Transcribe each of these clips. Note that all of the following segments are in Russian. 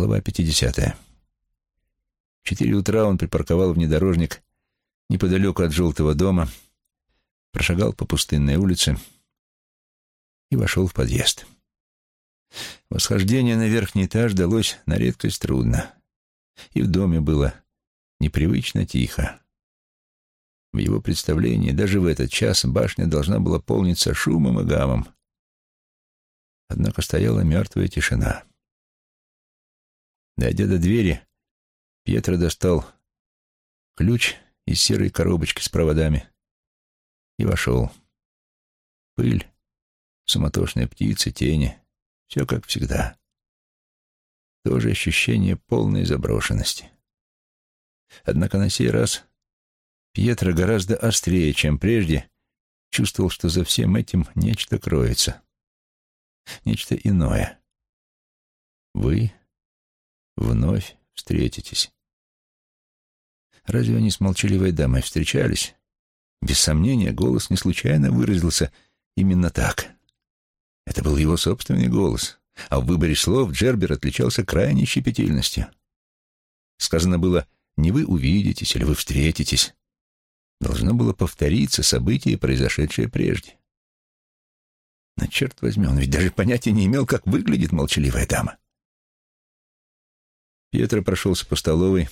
Глава 50. В четыре утра он припарковал внедорожник неподалеку от желтого дома, прошагал по пустынной улице и вошел в подъезд. Восхождение на верхний этаж далось на редкость трудно, и в доме было непривычно тихо. В его представлении даже в этот час башня должна была полниться шумом и гамом. Однако стояла мертвая тишина. Дойдя до двери, Пьетро достал ключ из серой коробочки с проводами и вошел. Пыль, суматошные птицы, тени — все как всегда. Тоже ощущение полной заброшенности. Однако на сей раз Пьетро гораздо острее, чем прежде, чувствовал, что за всем этим нечто кроется. Нечто иное. Вы вновь встретитесь. Разве они с молчаливой дамой встречались? Без сомнения, голос не случайно выразился именно так. Это был его собственный голос, а в выборе слов Джербер отличался крайней щепетильностью. Сказано было «не вы увидитесь» или «вы встретитесь», должно было повториться событие, произошедшее прежде. Но, черт возьми, он ведь даже понятия не имел, как выглядит молчаливая дама. Пьетро прошелся по столовой,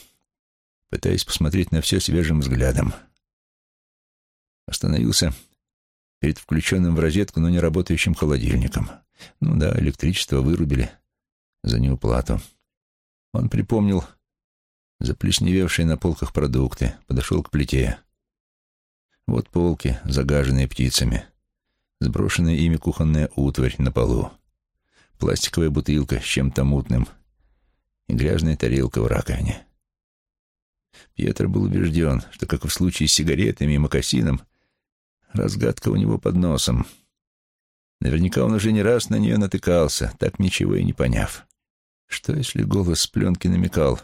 пытаясь посмотреть на все свежим взглядом. Остановился перед включенным в розетку, но не работающим холодильником. Ну да, электричество вырубили за неуплату. Он припомнил заплесневевшие на полках продукты, подошел к плите. Вот полки, загаженные птицами, сброшенная ими кухонная утварь на полу, пластиковая бутылка с чем-то мутным и грязная тарелка в раковине. Пьетро был убежден, что, как в случае с сигаретами и мокасином, разгадка у него под носом. Наверняка он уже не раз на нее натыкался, так ничего и не поняв. Что, если голос с пленки намекал?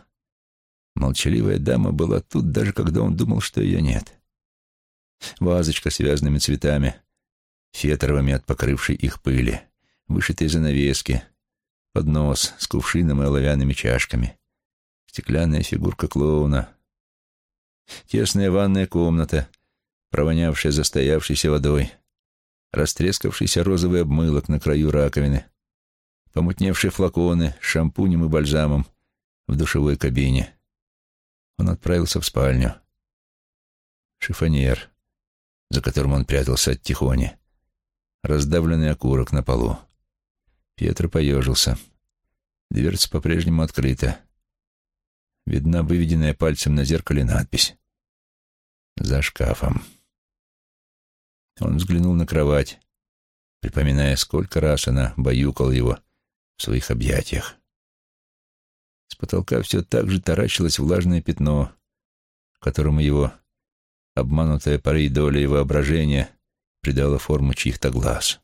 Молчаливая дама была тут, даже когда он думал, что ее нет вазочка с вязаными цветами, фетровыми от покрывшей их пыли, вышитые занавески, поднос с кувшином и оловянными чашками, стеклянная фигурка клоуна, тесная ванная комната, провонявшая застоявшейся водой, растрескавшийся розовый обмылок на краю раковины, помутневшие флаконы с шампунем и бальзамом в душевой кабине. Он отправился в спальню. Шифоньер за которым он прятался от Тихони. Раздавленный окурок на полу. Пьетро поежился. Дверца по-прежнему открыта. Видна выведенная пальцем на зеркале надпись. «За шкафом». Он взглянул на кровать, припоминая, сколько раз она баюкала его в своих объятиях. С потолка все так же таращилось влажное пятно, которому его обманутая порой долей воображения придала форму чьих-то глаз.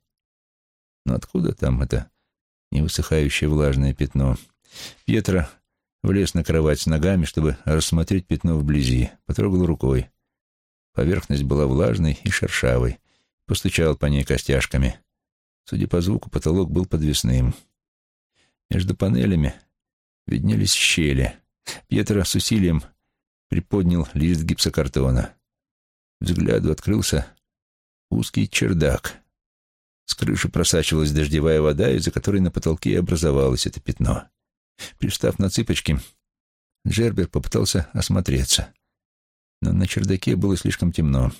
Но откуда там это невысыхающее влажное пятно? Пьетро влез на кровать с ногами, чтобы рассмотреть пятно вблизи, потрогал рукой. Поверхность была влажной и шершавой, постучал по ней костяшками. Судя по звуку, потолок был подвесным. Между панелями виднелись щели. Пьетро с усилием приподнял лист гипсокартона. Взгляду открылся узкий чердак. С крыши просачивалась дождевая вода, из-за которой на потолке образовалось это пятно. Пристав на цыпочки, Джербер попытался осмотреться. Но на чердаке было слишком темно.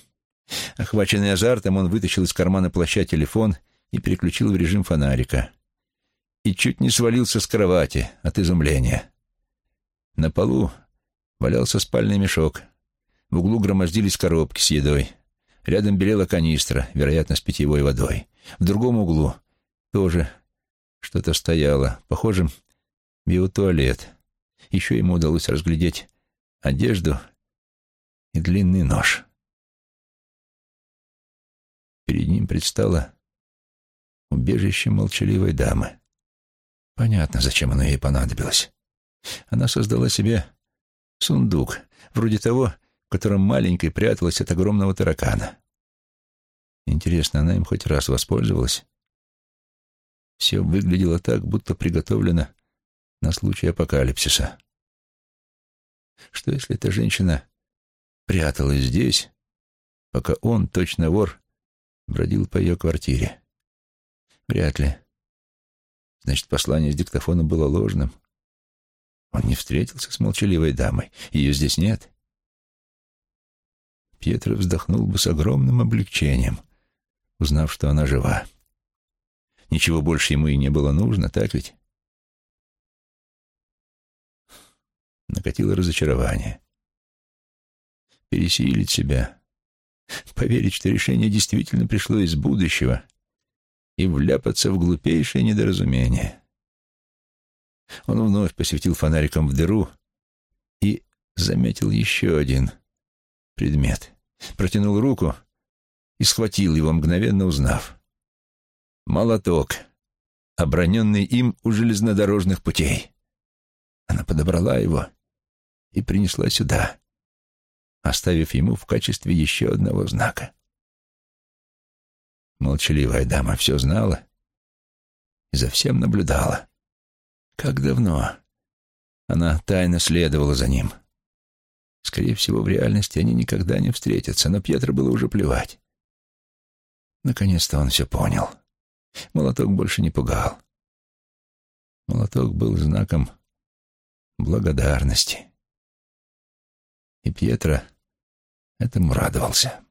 Охваченный азартом, он вытащил из кармана плаща телефон и переключил в режим фонарика. И чуть не свалился с кровати от изумления. На полу валялся спальный мешок, в углу громоздились коробки с едой. Рядом белела канистра, вероятно, с питьевой водой. В другом углу тоже что-то стояло. Похоже, биотуалет. Еще ему удалось разглядеть одежду и длинный нож. Перед ним предстало убежище молчаливой дамы. Понятно, зачем оно ей понадобилось. Она создала себе сундук, вроде того, в котором маленькой пряталась от огромного таракана. Интересно, она им хоть раз воспользовалась? Все выглядело так, будто приготовлено на случай апокалипсиса. Что если эта женщина пряталась здесь, пока он, точно вор, бродил по ее квартире? Вряд ли. Значит, послание с диктофона было ложным. Он не встретился с молчаливой дамой. Ее здесь нет. Пьетро вздохнул бы с огромным облегчением, узнав, что она жива. Ничего больше ему и не было нужно, так ведь? Накатило разочарование. Пересилить себя, поверить, что решение действительно пришло из будущего, и вляпаться в глупейшее недоразумение. Он вновь посветил фонариком в дыру и заметил еще один предмет. Протянул руку и схватил его, мгновенно узнав. Молоток, оброненный им у железнодорожных путей. Она подобрала его и принесла сюда, оставив ему в качестве еще одного знака. Молчаливая дама все знала и за всем наблюдала. Как давно она тайно следовала за ним. Скорее всего, в реальности они никогда не встретятся, но Пьетро было уже плевать. Наконец-то он все понял. Молоток больше не пугал. Молоток был знаком благодарности. И Пьетро этому радовался.